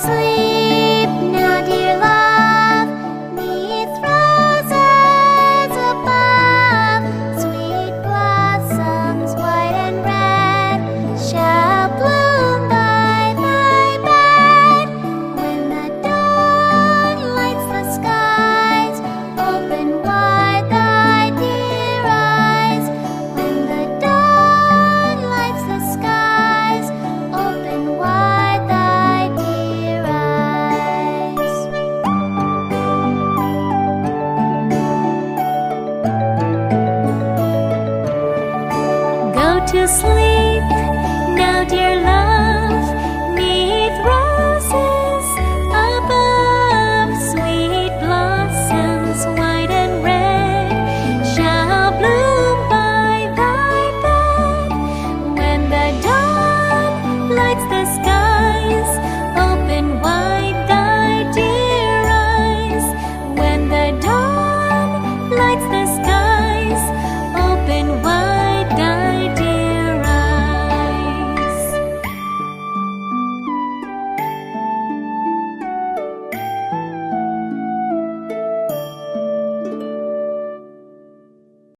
sweet. To sleep.